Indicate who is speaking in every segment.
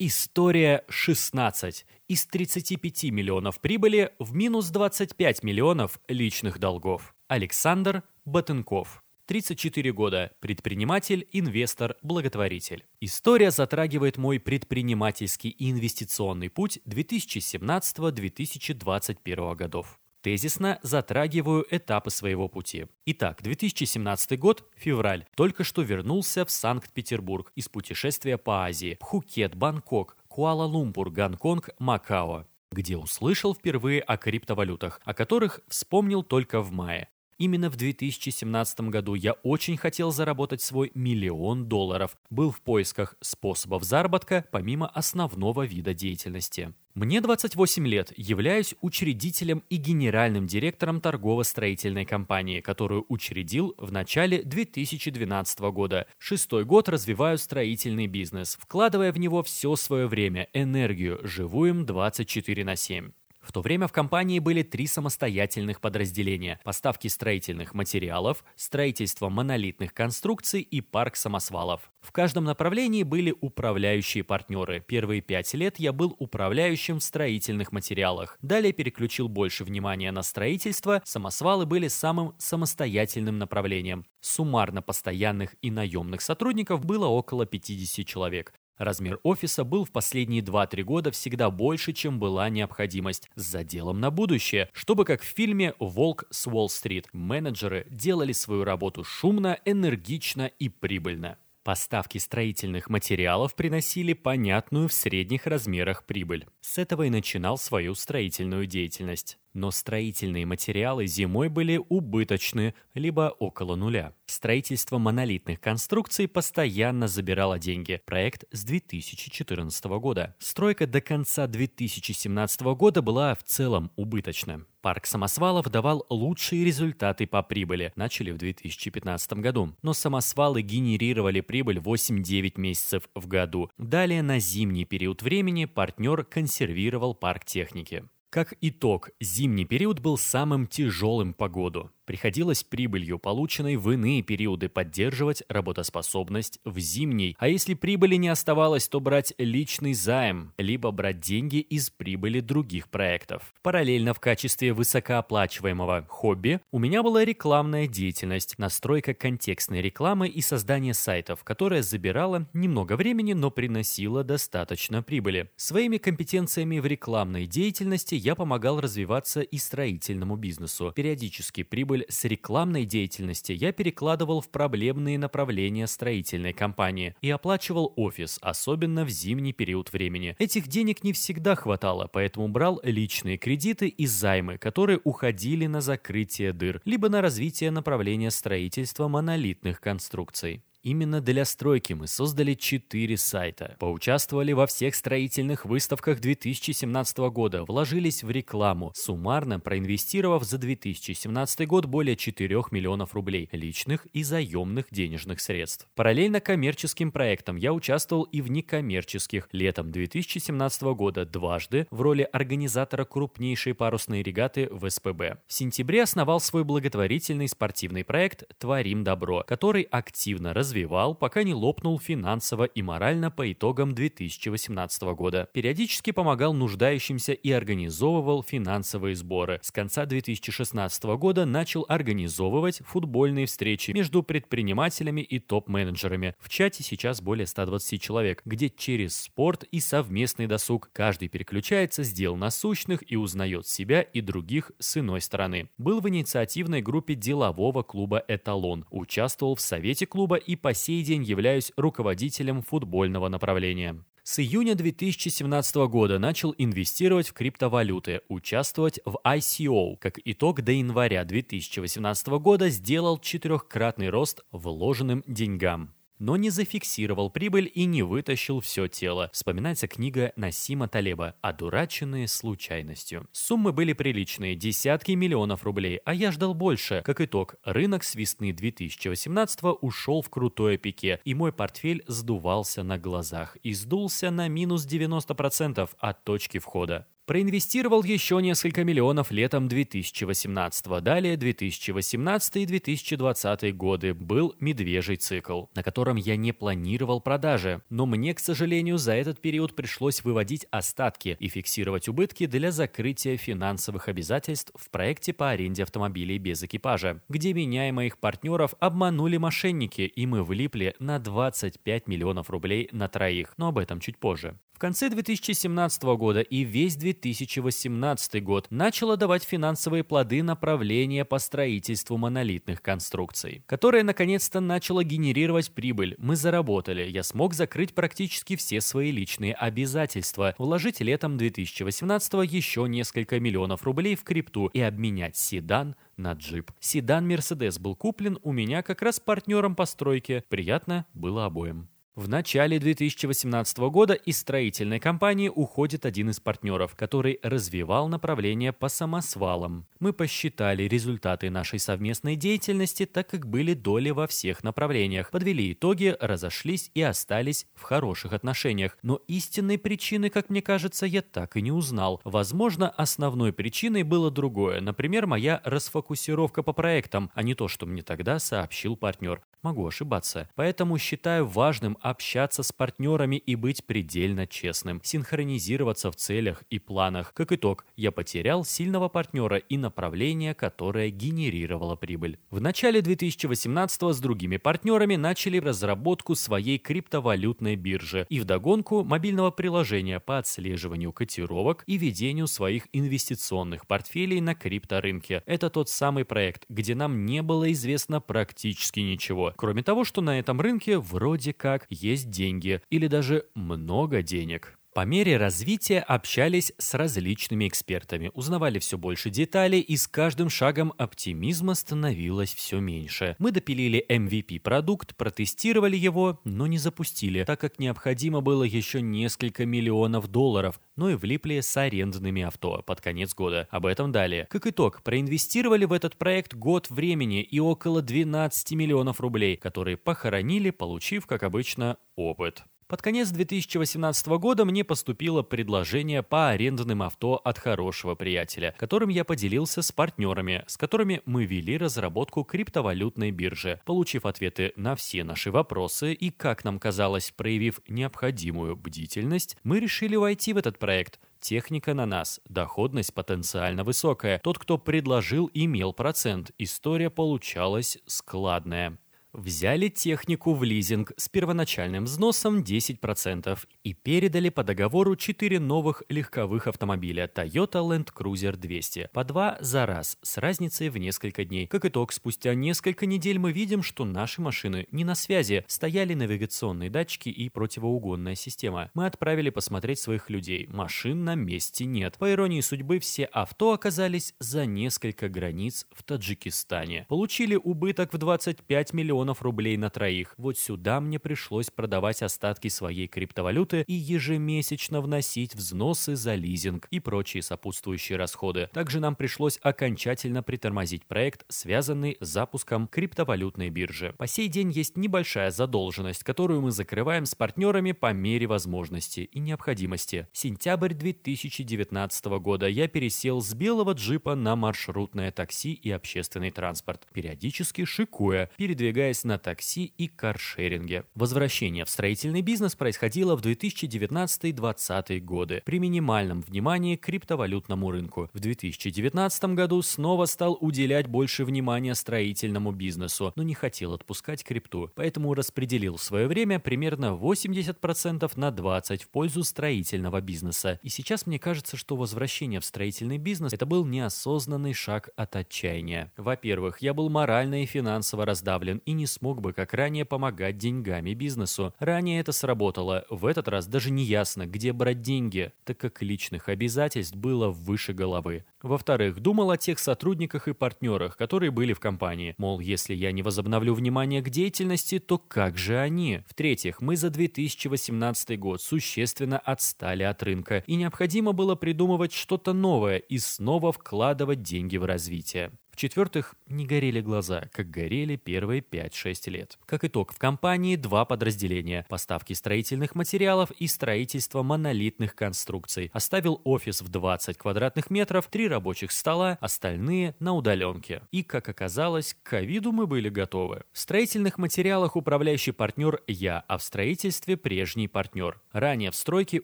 Speaker 1: История 16. Из 35 миллионов прибыли в минус 25 миллионов личных долгов. Александр Батенков. 34 года. Предприниматель, инвестор, благотворитель. История затрагивает мой предпринимательский и инвестиционный путь 2017-2021 годов. Тезисно затрагиваю этапы своего пути. Итак, 2017 год, февраль. Только что вернулся в Санкт-Петербург из путешествия по Азии. Пхукет, Бангкок, Куала-Лумпур, Гонконг, Макао где услышал впервые о криптовалютах, о которых вспомнил только в мае. Именно в 2017 году я очень хотел заработать свой миллион долларов, был в поисках способов заработка помимо основного вида деятельности. Мне 28 лет, являюсь учредителем и генеральным директором торгово-строительной компании, которую учредил в начале 2012 года. Шестой год развиваю строительный бизнес, вкладывая в него все свое время, энергию, живу им 24 на 7. В то время в компании были три самостоятельных подразделения – поставки строительных материалов, строительство монолитных конструкций и парк самосвалов. В каждом направлении были управляющие партнеры. Первые пять лет я был управляющим в строительных материалах. Далее переключил больше внимания на строительство, самосвалы были самым самостоятельным направлением. Суммарно постоянных и наемных сотрудников было около 50 человек. Размер офиса был в последние 2-3 года всегда больше, чем была необходимость, с заделом на будущее, чтобы, как в фильме «Волк с Уолл-стрит», менеджеры делали свою работу шумно, энергично и прибыльно. Поставки строительных материалов приносили понятную в средних размерах прибыль. С этого и начинал свою строительную деятельность но строительные материалы зимой были убыточны, либо около нуля. Строительство монолитных конструкций постоянно забирало деньги. Проект с 2014 года. Стройка до конца 2017 года была в целом убыточна. Парк самосвалов давал лучшие результаты по прибыли, начали в 2015 году. Но самосвалы генерировали прибыль 8-9 месяцев в году. Далее на зимний период времени партнер консервировал парк техники. Как итог, зимний период был самым тяжелым по году. Приходилось прибылью, полученной в иные периоды, поддерживать работоспособность в зимний. А если прибыли не оставалось, то брать личный займ, либо брать деньги из прибыли других проектов. Параллельно в качестве высокооплачиваемого хобби у меня была рекламная деятельность, настройка контекстной рекламы и создание сайтов, которая забирала немного времени, но приносила достаточно прибыли. Своими компетенциями в рекламной деятельности я помогал развиваться и строительному бизнесу. Периодически прибыль прибыль с рекламной деятельности я перекладывал в проблемные направления строительной компании и оплачивал офис, особенно в зимний период времени. Этих денег не всегда хватало, поэтому брал личные кредиты и займы, которые уходили на закрытие дыр, либо на развитие направления строительства монолитных конструкций. Именно для стройки мы создали 4 сайта, поучаствовали во всех строительных выставках 2017 года, вложились в рекламу, суммарно проинвестировав за 2017 год более 4 миллионов рублей личных и заемных денежных средств. Параллельно коммерческим проектам я участвовал и в некоммерческих. Летом 2017 года дважды в роли организатора крупнейшей парусной регаты в СПБ. В сентябре основал свой благотворительный спортивный проект «Творим добро», который активно развивается развивал, пока не лопнул финансово и морально по итогам 2018 года. Периодически помогал нуждающимся и организовывал финансовые сборы. С конца 2016 года начал организовывать футбольные встречи между предпринимателями и топ-менеджерами. В чате сейчас более 120 человек, где через спорт и совместный досуг каждый переключается с дел насущных и узнает себя и других с иной стороны. Был в инициативной группе делового клуба «Эталон», участвовал в совете клуба и по сей день являюсь руководителем футбольного направления. С июня 2017 года начал инвестировать в криптовалюты, участвовать в ICO. Как итог, до января 2018 года сделал четырехкратный рост вложенным деньгам но не зафиксировал прибыль и не вытащил все тело. Вспоминается книга Насима Талеба «Одураченные случайностью». Суммы были приличные, десятки миллионов рублей, а я ждал больше. Как итог, рынок с весны 2018 ушел в крутое пике, и мой портфель сдувался на глазах и сдулся на минус 90% от точки входа. Проинвестировал еще несколько миллионов летом 2018 Далее 2018 и 2020 годы был медвежий цикл, на котором я не планировал продажи. Но мне, к сожалению, за этот период пришлось выводить остатки и фиксировать убытки для закрытия финансовых обязательств в проекте по аренде автомобилей без экипажа, где меня и моих партнеров обманули мошенники, и мы влипли на 25 миллионов рублей на троих. Но об этом чуть позже. Конце 2017 года и весь 2018 год начало давать финансовые плоды направления по строительству монолитных конструкций, которое наконец-то начало генерировать прибыль. Мы заработали, я смог закрыть практически все свои личные обязательства, вложить летом 2018 еще несколько миллионов рублей в крипту и обменять седан на джип. Седан Mercedes был куплен у меня как раз партнером по стройке. Приятно было обоим. В начале 2018 года из строительной компании уходит один из партнеров, который развивал направление по самосвалам. Мы посчитали результаты нашей совместной деятельности, так как были доли во всех направлениях, подвели итоги, разошлись и остались в хороших отношениях. Но истинной причины, как мне кажется, я так и не узнал. Возможно, основной причиной было другое, например, моя расфокусировка по проектам, а не то, что мне тогда сообщил партнер. Могу ошибаться. Поэтому считаю важным общаться с партнерами и быть предельно честным, синхронизироваться в целях и планах. Как итог, я потерял сильного партнера и направление, которое генерировало прибыль. В начале 2018 с другими партнерами начали разработку своей криптовалютной биржи и вдогонку мобильного приложения по отслеживанию котировок и ведению своих инвестиционных портфелей на крипторынке. Это тот самый проект, где нам не было известно практически ничего, кроме того, что на этом рынке вроде как есть деньги или даже много денег. По мере развития общались с различными экспертами, узнавали все больше деталей, и с каждым шагом оптимизма становилось все меньше. Мы допилили MVP-продукт, протестировали его, но не запустили, так как необходимо было еще несколько миллионов долларов, но и влипли с арендными авто под конец года. Об этом далее. Как итог, проинвестировали в этот проект год времени и около 12 миллионов рублей, которые похоронили, получив, как обычно, опыт. Под конец 2018 года мне поступило предложение по арендным авто от хорошего приятеля, которым я поделился с партнерами, с которыми мы вели разработку криптовалютной биржи. Получив ответы на все наши вопросы и, как нам казалось, проявив необходимую бдительность, мы решили войти в этот проект. Техника на нас, доходность потенциально высокая. Тот, кто предложил, имел процент. История получалась складная. Взяли технику в лизинг с первоначальным взносом 10% и передали по договору 4 новых легковых автомобиля Toyota Land Cruiser 200, по два за раз, с разницей в несколько дней. Как итог, спустя несколько недель мы видим, что наши машины не на связи, стояли навигационные датчики и противоугонная система. Мы отправили посмотреть своих людей, машин на месте нет. По иронии судьбы, все авто оказались за несколько границ в Таджикистане. Получили убыток в 25 миллионов миллионов рублей на троих. Вот сюда мне пришлось продавать остатки своей криптовалюты и ежемесячно вносить взносы за лизинг и прочие сопутствующие расходы. Также нам пришлось окончательно притормозить проект, связанный с запуском криптовалютной биржи. По сей день есть небольшая задолженность, которую мы закрываем с партнерами по мере возможности и необходимости. Сентябрь 2019 года я пересел с белого джипа на маршрутное такси и общественный транспорт, периодически шикуя, передвигаясь переключаясь на такси и каршеринге. Возвращение в строительный бизнес происходило в 2019-2020 годы при минимальном внимании к криптовалютному рынку. В 2019 году снова стал уделять больше внимания строительному бизнесу, но не хотел отпускать крипту, поэтому распределил свое время примерно 80% на 20% в пользу строительного бизнеса. И сейчас мне кажется, что возвращение в строительный бизнес это был неосознанный шаг от отчаяния. Во-первых, я был морально и финансово раздавлен и не не смог бы, как ранее, помогать деньгами бизнесу. Ранее это сработало, в этот раз даже не ясно, где брать деньги, так как личных обязательств было выше головы. Во-вторых, думал о тех сотрудниках и партнерах, которые были в компании. Мол, если я не возобновлю внимание к деятельности, то как же они? В-третьих, мы за 2018 год существенно отстали от рынка, и необходимо было придумывать что-то новое и снова вкладывать деньги в развитие. В-четвертых, не горели глаза, как горели первые 5-6 лет. Как итог, в компании два подразделения – поставки строительных материалов и строительство монолитных конструкций. Оставил офис в 20 квадратных метров, три рабочих стола, остальные на удаленке. И, как оказалось, к ковиду мы были готовы. В строительных материалах управляющий партнер я, а в строительстве прежний партнер. Ранее в стройке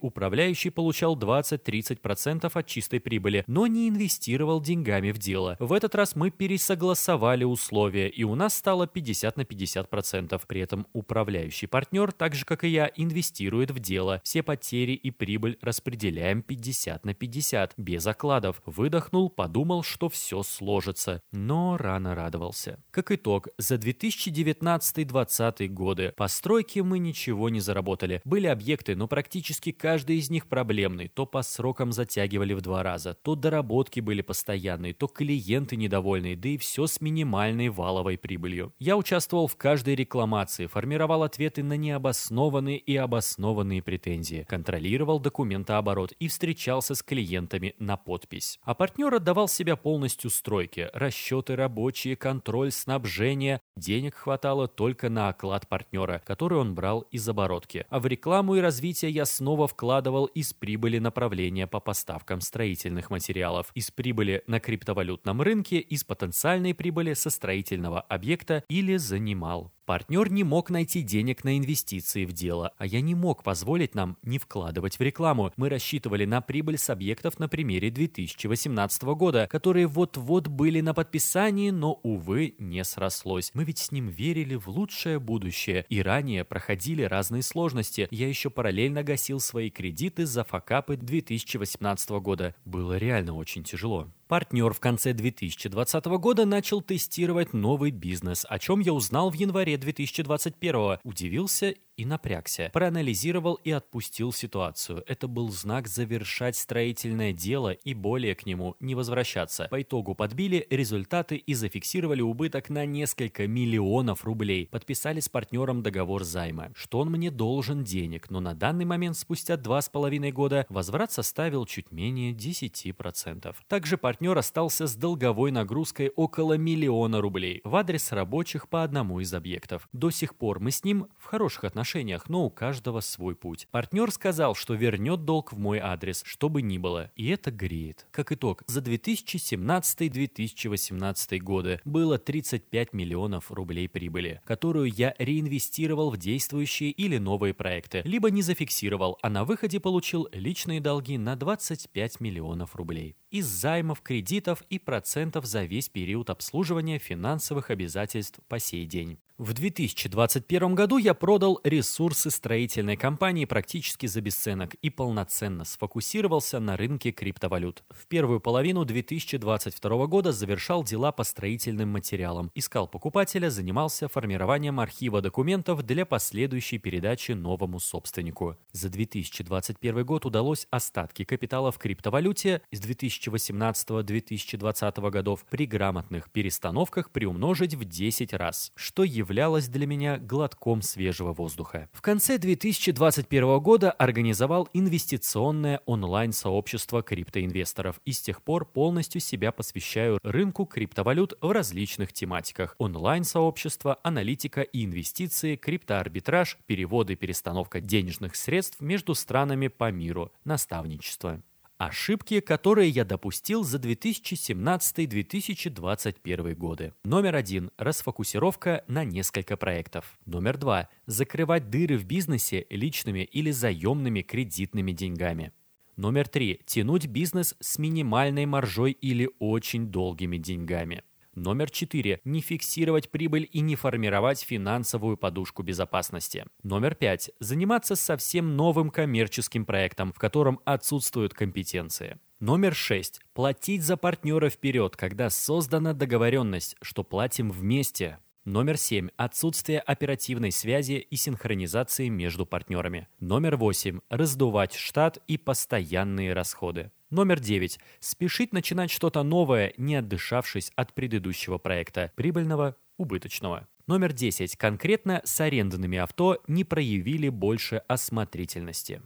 Speaker 1: управляющий получал 20-30% от чистой прибыли, но не инвестировал деньгами в дело. В этот раз мы пересогласовали условия, и у нас стало 50 на 50%. При этом управляющий партнер, так же как и я, инвестирует в дело. Все потери и прибыль распределяем 50 на 50, без окладов. Выдохнул, подумал, что все сложится, но рано радовался. Как итог, за 2019-2020 годы по стройке мы ничего не заработали. Были объекты, но практически каждый из них проблемный. То по срокам затягивали в два раза, то доработки были постоянные, то клиенты недовольные, да и все с минимальной валовой прибылью. Я участвовал в каждой рекламации, формировал ответы на необоснованные и обоснованные претензии, контролировал документооборот и встречался с клиентами на подпись. А партнер отдавал себя полностью стройке, расчеты рабочие, контроль, снабжение. Денег хватало только на оклад партнера, который он брал из оборотки. А в рекламу и развитие я снова вкладывал из прибыли направления по поставкам строительных материалов, из прибыли на криптовалютном рынке, из потенциальной прибыли со строительного объекта или занимал. Партнер не мог найти денег на инвестиции в дело, а я не мог позволить нам не вкладывать в рекламу. Мы рассчитывали на прибыль с объектов на примере 2018 года, которые вот-вот были на подписании, но, увы, не срослось. Мы ведь с ним верили в лучшее будущее и ранее проходили разные сложности. Я еще параллельно гасил свои кредиты за факапы 2018 года. Было реально очень тяжело. Партнер в конце 2020 года начал тестировать новый бизнес, о чем я узнал в январе 2021. Удивился и напрягся. Проанализировал и отпустил ситуацию. Это был знак завершать строительное дело и более к нему не возвращаться. По итогу подбили результаты и зафиксировали убыток на несколько миллионов рублей. Подписали с партнером договор займа. Что он мне должен денег, но на данный момент спустя два с половиной года возврат составил чуть менее 10%. Также партнер остался с долговой нагрузкой около миллиона рублей в адрес рабочих по одному из объектов. До сих пор мы с ним в хороших отношениях отношениях, но у каждого свой путь. Партнер сказал, что вернет долг в мой адрес, что бы ни было, и это греет. Как итог, за 2017-2018 годы было 35 миллионов рублей прибыли, которую я реинвестировал в действующие или новые проекты, либо не зафиксировал, а на выходе получил личные долги на 25 миллионов рублей. Из займов, кредитов и процентов за весь период обслуживания финансовых обязательств по сей день. В 2021 году я продал ресурсы строительной компании практически за бесценок и полноценно сфокусировался на рынке криптовалют. В первую половину 2022 года завершал дела по строительным материалам, искал покупателя, занимался формированием архива документов для последующей передачи новому собственнику. За 2021 год удалось остатки капитала в криптовалюте из 2018-2020 годов при грамотных перестановках приумножить в 10 раз, что является являлась для меня глотком свежего воздуха. В конце 2021 года организовал инвестиционное онлайн-сообщество криптоинвесторов и с тех пор полностью себя посвящаю рынку криптовалют в различных тематиках. Онлайн-сообщество, аналитика и инвестиции, криптоарбитраж, переводы и перестановка денежных средств между странами по миру, наставничество. Ошибки, которые я допустил за 2017-2021 годы. Номер один. Расфокусировка на несколько проектов. Номер два. Закрывать дыры в бизнесе личными или заемными кредитными деньгами. Номер три. Тянуть бизнес с минимальной маржой или очень долгими деньгами. Номер 4. Не фиксировать прибыль и не формировать финансовую подушку безопасности. Номер 5. Заниматься совсем новым коммерческим проектом, в котором отсутствуют компетенции. Номер 6. Платить за партнера вперед, когда создана договоренность, что платим вместе. Номер 7. Отсутствие оперативной связи и синхронизации между партнерами. Номер 8. Раздувать штат и постоянные расходы. Номер 9. Спешить начинать что-то новое, не отдышавшись от предыдущего проекта, прибыльного, убыточного. Номер 10. Конкретно с арендными авто не проявили больше осмотрительности.